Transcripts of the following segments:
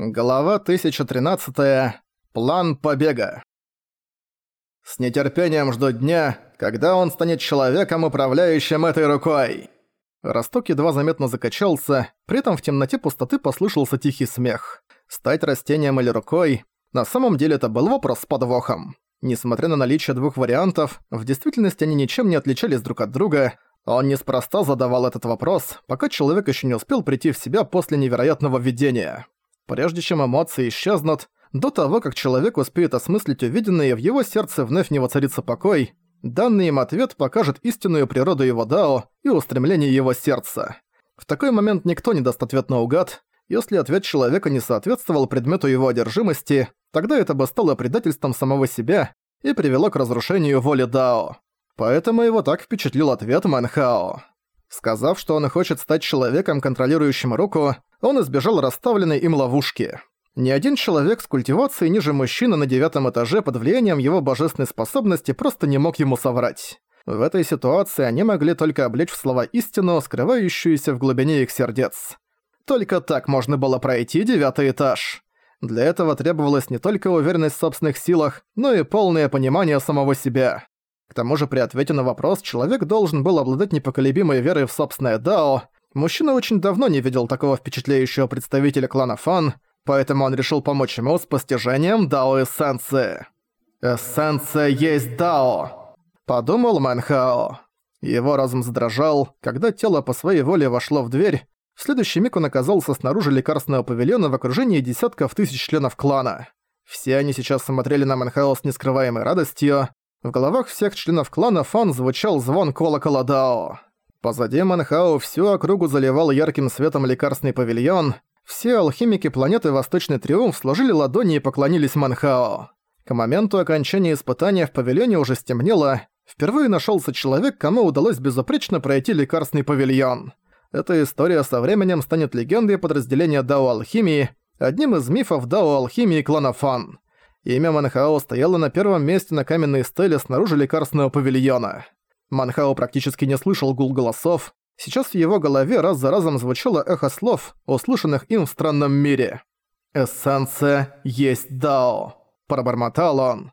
Глава 1013. План побега. С нетерпением жду дня, когда он станет человеком, управляющим этой рукой. Росток едва заметно закачался, при этом в темноте пустоты послышался тихий смех. Стать растением или рукой? На самом деле это был вопрос с подвохом. Несмотря на наличие двух вариантов, в действительности они ничем не отличались друг от друга, он неспроста задавал этот вопрос, пока человек еще не успел прийти в себя после невероятного видения. Прежде чем эмоции исчезнут, до того, как человек успеет осмыслить увиденное, в его сердце вновь не воцарится покой, данный им ответ покажет истинную природу его дао и устремление его сердца. В такой момент никто не даст ответ наугад. Если ответ человека не соответствовал предмету его одержимости, тогда это бы стало предательством самого себя и привело к разрушению воли Дао. Поэтому его так впечатлил ответ Манхао. Сказав, что он хочет стать человеком, контролирующим руку, он избежал расставленной им ловушки. Ни один человек с культивацией ниже мужчины на девятом этаже под влиянием его божественной способности просто не мог ему соврать. В этой ситуации они могли только облечь в слова истину, скрывающуюся в глубине их сердец. Только так можно было пройти девятый этаж. Для этого требовалась не только уверенность в собственных силах, но и полное понимание самого себя. К тому же при ответе на вопрос человек должен был обладать непоколебимой верой в собственное дао, Мужчина очень давно не видел такого впечатляющего представителя клана Фан, поэтому он решил помочь ему с постижением Дао-эссенции. «Эссенция есть Дао», — подумал Мэнхао. Его разум задрожал, когда тело по своей воле вошло в дверь. В следующий миг он оказался снаружи лекарственного павильона в окружении десятков тысяч членов клана. Все они сейчас смотрели на Мэнхао с нескрываемой радостью. В головах всех членов клана Фан звучал звон колокола Дао. Позади Манхао всю округу заливал ярким светом лекарственный павильон. Все алхимики планеты Восточный Триумф сложили ладони и поклонились Манхао. К моменту окончания испытания в павильоне уже стемнело. Впервые нашелся человек, кому удалось безупречно пройти лекарственный павильон. Эта история со временем станет легендой подразделения Дао Алхимии, одним из мифов Дао Алхимии клана Фан. Имя Манхао стояло на первом месте на каменной стеле снаружи лекарственного павильона. Манхао практически не слышал гул голосов. Сейчас в его голове раз за разом звучало эхо слов, услышанных им в странном мире. «Эссенция есть Дао», – пробормотал он.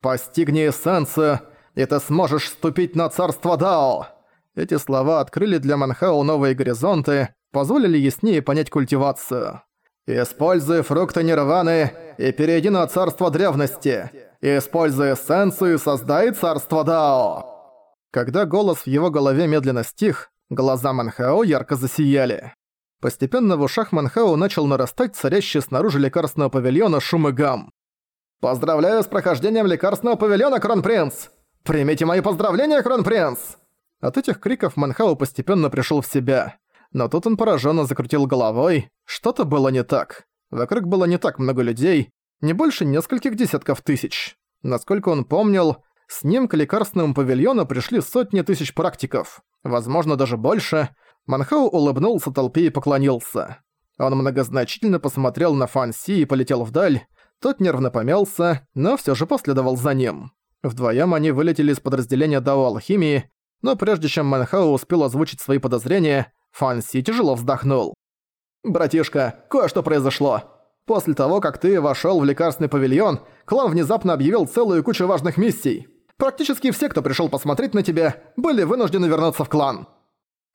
«Постигни эссенцию, и ты сможешь ступить на царство Дао». Эти слова открыли для Манхао новые горизонты, позволили яснее понять культивацию. «Используй фрукты нирваны и перейди на царство древности. Используй эссенцию и создай царство Дао». Когда голос в его голове медленно стих, глаза Манхао ярко засияли. Постепенно в ушах Манхао начал нарастать царящий снаружи лекарственного павильона шум и гам. «Поздравляю с прохождением лекарственного павильона, Кронпринц! Примите мои поздравления, Кронпринц!» От этих криков Манхао постепенно пришел в себя. Но тут он пораженно закрутил головой. Что-то было не так. Вокруг было не так много людей, не больше нескольких десятков тысяч. Насколько он помнил, с ним к лекарственному павильону пришли сотни тысяч практиков, возможно, даже больше. Манхау улыбнулся толпе и поклонился. Он многозначительно посмотрел на Фан Си и полетел вдаль. Тот нервно помялся, но все же последовал за ним. Вдвоем они вылетели из подразделения Дао Алхимии, но прежде чем Манхау успел озвучить свои подозрения, Фан Си тяжело вздохнул. «Братишка, кое-что произошло. После того, как ты вошёл в лекарственный павильон, клан внезапно объявил целую кучу важных миссий. Практически все, кто пришел посмотреть на тебя, были вынуждены вернуться в клан».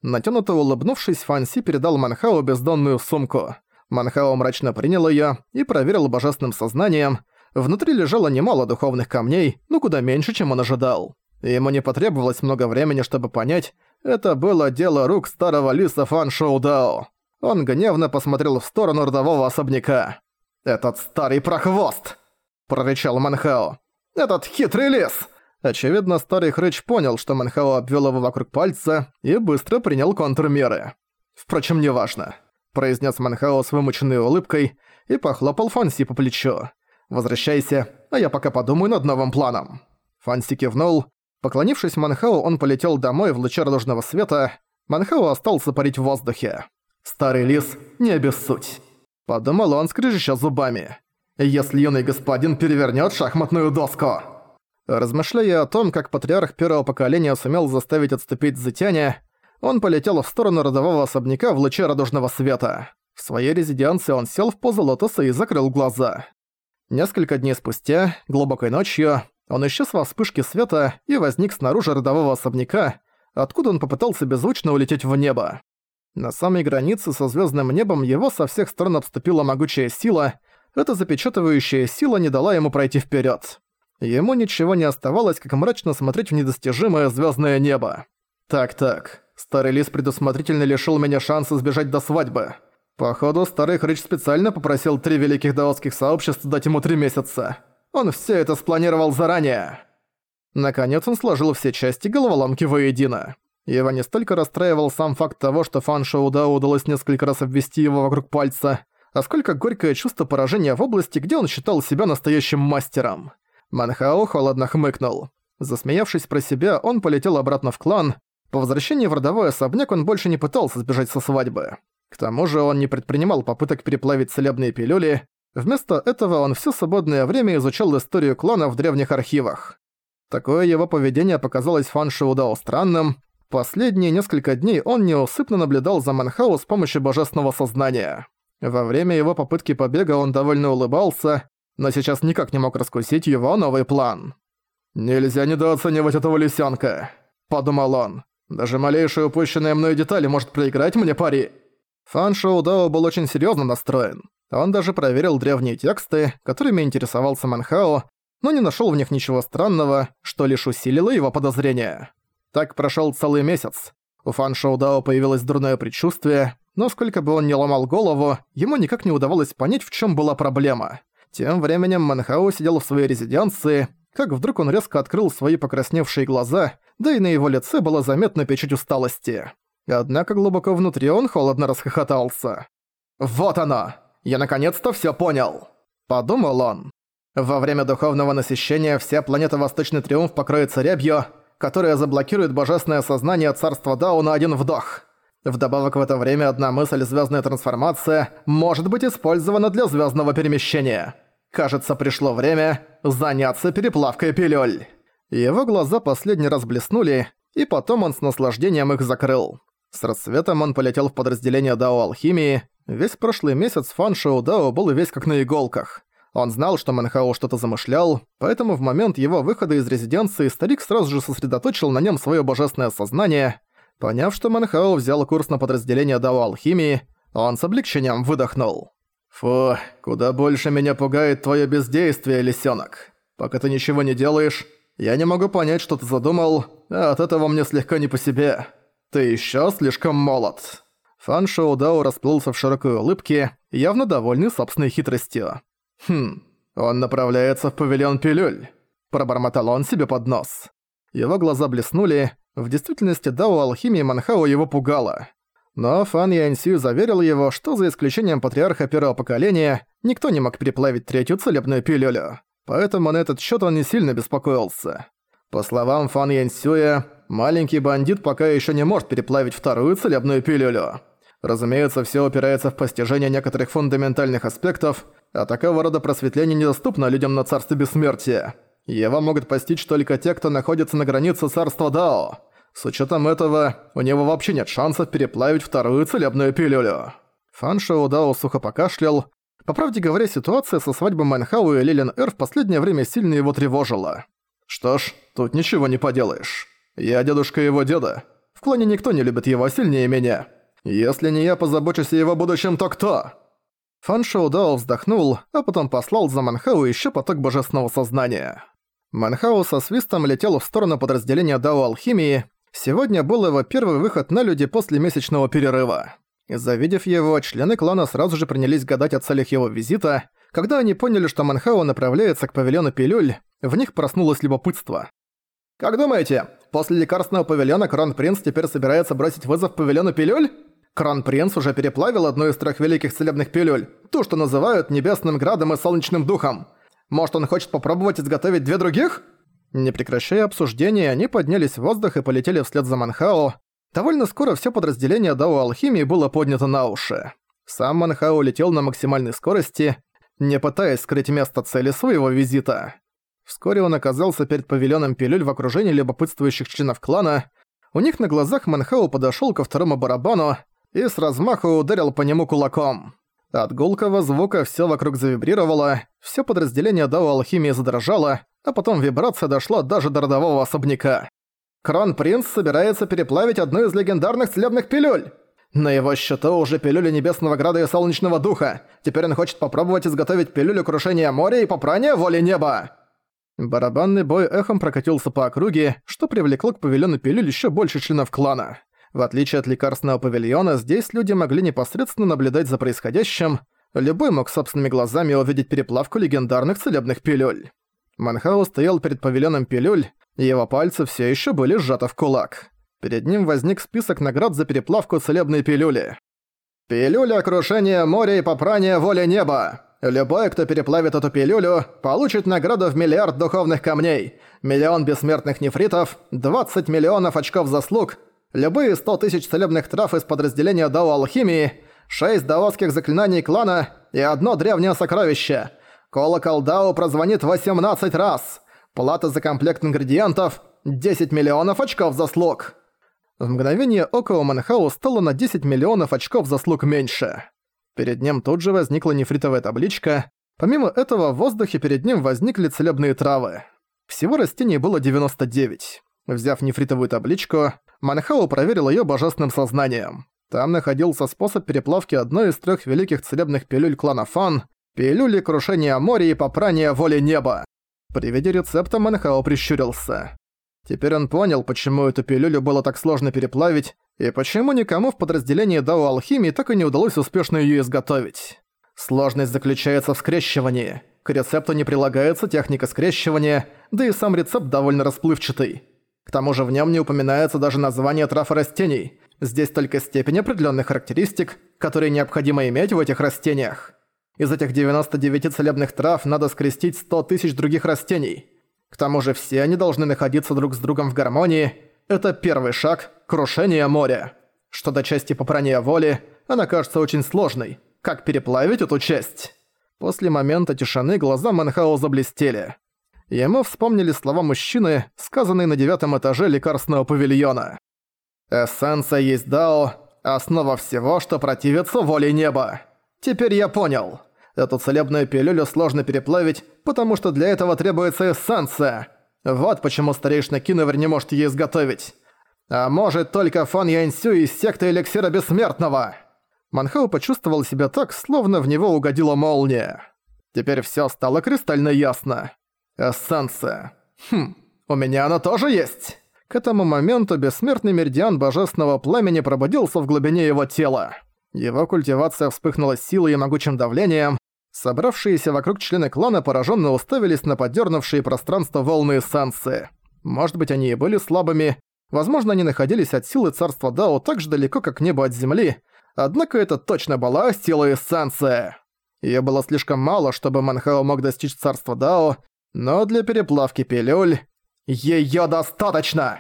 Натянуто улыбнувшись, Фанси передал Манхао бездонную сумку. Манхао мрачно принял ее и проверил божественным сознанием. Внутри лежало немало духовных камней, но куда меньше, чем он ожидал. Ему не потребовалось много времени, чтобы понять, это было дело рук старого лиса Фан Шоудао. Он гневно посмотрел в сторону родового особняка. «Этот старый прохвост!» – прорычал Манхао. «Этот хитрый лис!» Очевидно, старый хрыч понял, что Манхао обвёл его вокруг пальца и быстро принял контрмеры. «Впрочем, неважно», – произнес Манхао с вымученной улыбкой и похлопал Фанси по плечу. «Возвращайся, а я пока подумаю над новым планом». Фанси кивнул. Поклонившись Манхао, он полетел домой в луче радужного света. Манхао остался парить в воздухе. «Старый лис, не обессудь», – подумал он, скрежеща зубами. «Если юный господин перевернёт шахматную доску». Размышляя о том, как патриарх первого поколения сумел заставить отступить Зытяня, он полетел в сторону родового особняка в луче радужного света. В своей резиденции он сел в позу лотоса и закрыл глаза. Несколько дней спустя, глубокой ночью, он исчез во вспышке света и возник снаружи родового особняка, откуда он попытался беззвучно улететь в небо. На самой границе со звездным небом его со всех сторон обступила могучая сила, эта запечатывающая сила не дала ему пройти вперед. Ему ничего не оставалось, как мрачно смотреть в недостижимое звездное небо. Так-так, старый лис предусмотрительно лишил меня шанса сбежать до свадьбы. Походу, старый хрыч специально попросил три великих даосских сообщества дать ему три месяца. Он все это спланировал заранее. Наконец он сложил все части головоломки воедино. Его не столько расстраивал сам факт того, что Фан Шоуда удалось несколько раз обвести его вокруг пальца, а сколько горькое чувство поражения в области, где он считал себя настоящим мастером. Манхао холодно хмыкнул. Засмеявшись про себя, он полетел обратно в клан. По возвращении в родовой особняк он больше не пытался сбежать со свадьбы. К тому же он не предпринимал попыток переплавить целебные пилюли. Вместо этого он все свободное время изучал историю клана в древних архивах. Такое его поведение показалось Фан Шиудао странным, Последние несколько дней он неусыпно наблюдал за Манхау с помощью божественного сознания. Во время его попытки побега он довольно улыбался, но сейчас никак не мог раскусить его новый план. «Нельзя недооценивать этого лисенка», — подумал он. «Даже малейшая упущенная мной деталь может проиграть мне пари». Фан Шоу Дао был очень серьезно настроен. Он даже проверил древние тексты, которыми интересовался Манхао, но не нашел в них ничего странного, что лишь усилило его подозрения. Так прошел целый месяц. У Фан Шоудао появилось дурное предчувствие, но сколько бы он ни ломал голову, ему никак не удавалось понять, в чем была проблема. Тем временем Манхао сидел в своей резиденции, как вдруг он резко открыл свои покрасневшие глаза, да и на его лице было заметно печать усталости. Однако глубоко внутри он холодно расхохотался. «Вот оно! Я наконец-то всё понял!» – подумал он. Во время духовного насыщения вся планета Восточный Триумф покроется рябью, которая заблокирует божественное сознание царства Дао на один вдох. Вдобавок в это время одна мысль «звездная трансформация» может быть использована для звездного перемещения. Кажется, пришло время заняться переплавкой пилюль. Его глаза последний раз блеснули, и потом он с наслаждением их закрыл. С рассветом он полетел в подразделение Дао Алхимии. Весь прошлый месяц Фан Шоу Дао был весь как на иголках. Он знал, что Манхао что-то замышлял, поэтому в момент его выхода из резиденции старик сразу же сосредоточил на нем свое божественное сознание. Поняв, что Манхао взял курс на подразделение Дао Алхимии, он с облегчением выдохнул. «Фу, куда больше меня пугает твое бездействие, лисенок. Пока ты ничего не делаешь, я не могу понять, что ты задумал, а от этого мне слегка не по себе. Ты еще слишком молод». Фан Шоу Дао расплылся в широкой улыбке, явно довольный собственной хитростью. «Хм, он направляется в павильон пилюль», – пробормотал он себе под нос. Его глаза блеснули, в действительности Дао Алхимии Манхао его пугало. Но Фан Янсю заверил его, что за исключением патриарха первого поколения, никто не мог переплавить третью целебную пилюлю. Поэтому на этот счет он не сильно беспокоился. По словам Фан Янсюя, маленький бандит пока еще не может переплавить вторую целебную пилюлю. Разумеется, все упирается в постижение некоторых фундаментальных аспектов, а такого рода просветление недоступно людям на царстве бессмертия. Его могут постичь только те, кто находится на границе царства Дао. С учетом этого, у него вообще нет шансов переплавить вторую целебную пилюлю. Фан Шоу Дао сухо покашлял. По правде говоря, ситуация со свадьбой Манхау и Лилин Эр в последнее время сильно его тревожила. Что ж, тут ничего не поделаешь. Я дедушка его деда. В клане никто не любит его сильнее меня. Если не я позабочусь о его будущем, то кто? Фан Шоу Дао вздохнул, а потом послал за Манхау еще поток божественного сознания. Манхау со свистом летел в сторону подразделения Дао Алхимии. Сегодня был его первый выход на люди после месячного перерыва. Завидев его, члены клана сразу же принялись гадать о целях его визита. Когда они поняли, что Манхау направляется к павильону пилюль, в них проснулось любопытство. «Как думаете, после лекарственного павильона Крон-принц теперь собирается бросить вызов павильону пилюль?» Крон-принц уже переплавил одну из трех великих целебных пилюль, ту, что называют Небесным Градом и Солнечным Духом. Может, он хочет попробовать изготовить две других? Не прекращая обсуждения, они поднялись в воздух и полетели вслед за Манхао. Довольно скоро все подразделение Дао Алхимии было поднято на уши. Сам Манхао летел на максимальной скорости, не пытаясь скрыть место цели своего визита. Вскоре он оказался перед павильоном пилюль в окружении любопытствующих членов клана. У них на глазах Манхао подошёл ко второму барабану, и с размаху ударил по нему кулаком. От гулкого звука всё вокруг завибрировало, всё подразделение Дао Алхимии задрожало, а потом вибрация дошла даже до родового особняка. Крон-принц собирается переплавить одну из легендарных целебных пилюль! На его счету уже пилюли Небесного Града и Солнечного Духа. Теперь он хочет попробовать изготовить пилюлю крушения моря и попрания воли неба. Барабанный бой эхом прокатился по округе, что привлекло к павильону пилюль еще больше членов клана. В отличие от лекарственного павильона, здесь люди могли непосредственно наблюдать за происходящим, любой мог собственными глазами увидеть переплавку легендарных целебных пилюль. Манхау стоял перед павильоном пилюль, и его пальцы все еще были сжаты в кулак. Перед ним возник список наград за переплавку целебной пилюли. «Пилюля крушения моря и попрания воли неба. Любой, кто переплавит эту пилюлю, получит награду в миллиард духовных камней, миллион бессмертных нефритов, 20 миллионов очков заслуг, любые 100 тысяч целебных трав из подразделения Дао Алхимии, 6 даосских заклинаний клана и одно древнее сокровище. Колокол Дао прозвонит 18 раз. Плата за комплект ингредиентов – 10 миллионов очков заслуг. В мгновение ока у Манхау стало на 10 миллионов очков заслуг меньше. Перед ним тут же возникла нефритовая табличка. Помимо этого, в воздухе перед ним возникли целебные травы. Всего растений было 99. Взяв нефритовую табличку, Манхау проверил её божественным сознанием. Там находился способ переплавки одной из трёх великих целебных пилюль клана Фан – пилюли крушения моря и попрания воли неба. При виде рецепта Манхао прищурился. Теперь он понял, почему эту пилюлю было так сложно переплавить, и почему никому в подразделении Дао Алхимии так и не удалось успешно её изготовить. Сложность заключается в скрещивании. К рецепту не прилагается техника скрещивания, да и сам рецепт довольно расплывчатый. К тому же в нём не упоминается даже название трав и растений. Здесь только степень определённых характеристик, которые необходимо иметь в этих растениях. Из этих 99 целебных трав надо скрестить 100 тысяч других растений – к тому же все они должны находиться друг с другом в гармонии. Это первый шаг – крушение моря. Что до части попрания воли, она кажется очень сложной. Как переплавить эту часть? После момента тишины глаза Манхао заблестели. Ему вспомнили слова мужчины, сказанные на девятом этаже лекарственного павильона. «Эссенция есть Дао, основа всего, что противится воле неба. Теперь я понял». Эту целебную пилюлю сложно переплавить, потому что для этого требуется эссенция. Вот почему старейшина Киновер не может ее изготовить. А может только Фан Янсю из секты Эликсира Бессмертного. Манхау почувствовал себя так, словно в него угодила молния. Теперь всё стало кристально ясно. Эссенция. Хм, у меня она тоже есть. К этому моменту бессмертный меридиан божественного пламени пробудился в глубине его тела. Его культивация вспыхнула силой и могучим давлением, Собравшиеся вокруг члены клана пораженно уставились на поддернувшие пространство волны эссенции. Может быть, они и были слабыми, возможно, они находились от силы царства Дао так же далеко, как небо от земли, однако это точно была сила эссенция. Её было слишком мало, чтобы Манхао мог достичь царства Дао, но для переплавки пилюль... Её достаточно!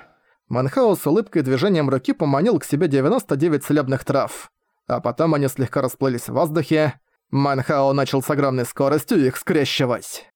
Манхао с улыбкой и движением руки поманил к себе 99 целебных трав. А потом они слегка расплылись в воздухе, Манхао начал с огромной скоростью их скрещивать.